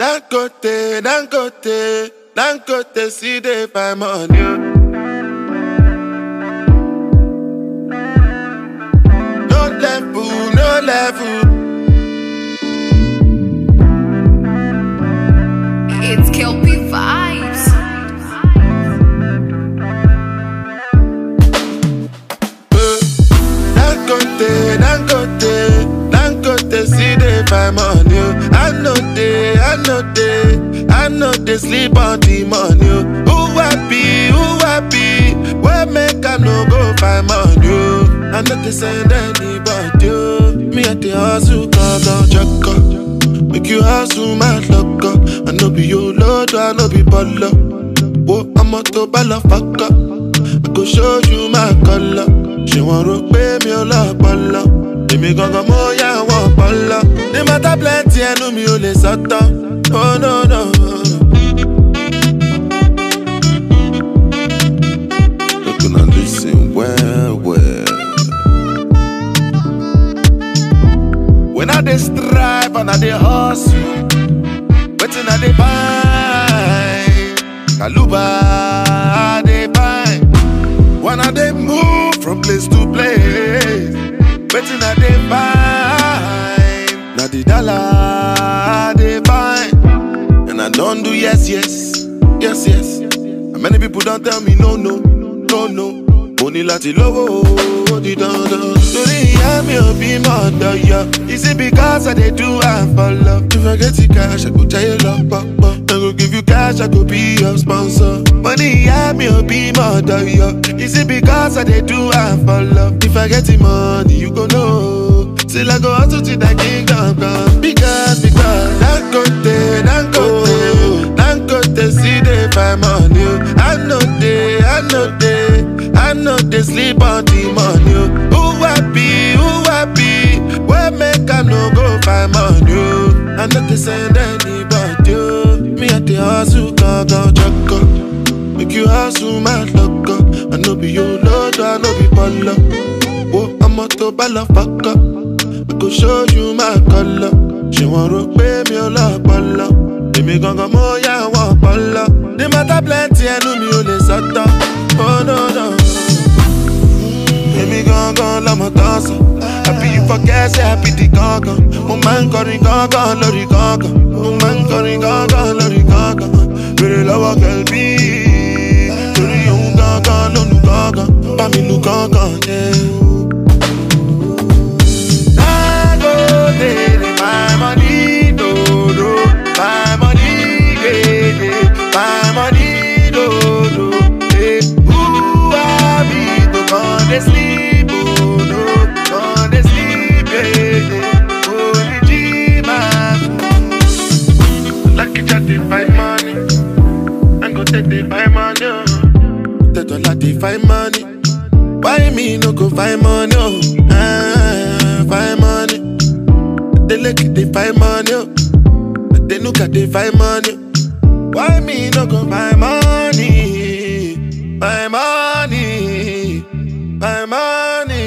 D'un côté, Dangote, d'un côté, si des femmes en Dieu. No level, no level. It's Kel-P Vibes. D'un côté, Dangote, d'un côté, si des femmes en They sleep on the money. oh. Who happy, who happy? Where make I no go find money? oh. I know they send anybody. oh. Me at the hustle, cause I'm check oh. Make you hustle, my luck. Oh. I know be your lord, oh, I know be baller. Whoa, I'm a to baller fucker. I go show you my color. Ṣé wọ́n rò pé mi ò lọ́pọlọ? Èmi gangan mo yá wọn ọpọlọ. Ní mọ́tà plenty ẹnu mi ò lè sọ́tọ̀. Oh no no. When I dey strive and I dey hustle, wetin I dey find? Kaluba I dey find. When I dey move from place to place, wetin I dey find? Na the dollar I dey find. And I don do yes, yes, yes, yes. And many people don tell me no, no, no, no. Mo ní láti lówó ó di dandan. Ọ̀dọ̀ yọ. Is it because I dey do am for love? If I get the cash, I go jayé lọ pọ̀pọ̀. I go give you cash, I go be your sponsor. Mo ní ìyá mi ò bí mọ̀ ọ̀dọ̀ yọ. Is it because I dey do am for love? If I get the money, you go know. Till I go hustle till I king gangan. Because, because, Dangote, Dangote, Dangote, see they find money. oh. I know they, I know they, I know they sleep on the money. oh. Who who happy, where make I no go find money? oh. I know they send anybody. oh. Me at the hustle, gangan, check Make you hustle, my luck. I know be your lord, I know be baller. Whoa, I'm a to fucker. I go show you my color. Ṣé wọ́n rò pé mi ò lọ́pọlọ? Èmi gangan mo yá wọn ọpọlọ. Ní mọ́tà plenty ẹnu mi ò lè sọ́tọ̀. Àbí you forget say I be the gangan. Mo máa ń kọrin gangan lórí gangan. Mo máa ń kọrin gangan lórí gangan. Bèrè lọ́wọ́ kẹ̀lbí. Dey find money, oh. Tedola dey find money. Why me no go find money? Oh, ah, find money. They look they find money. Oh, they look at they find money. Why me no go find money? Find money, find money.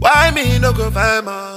Why me no go find money?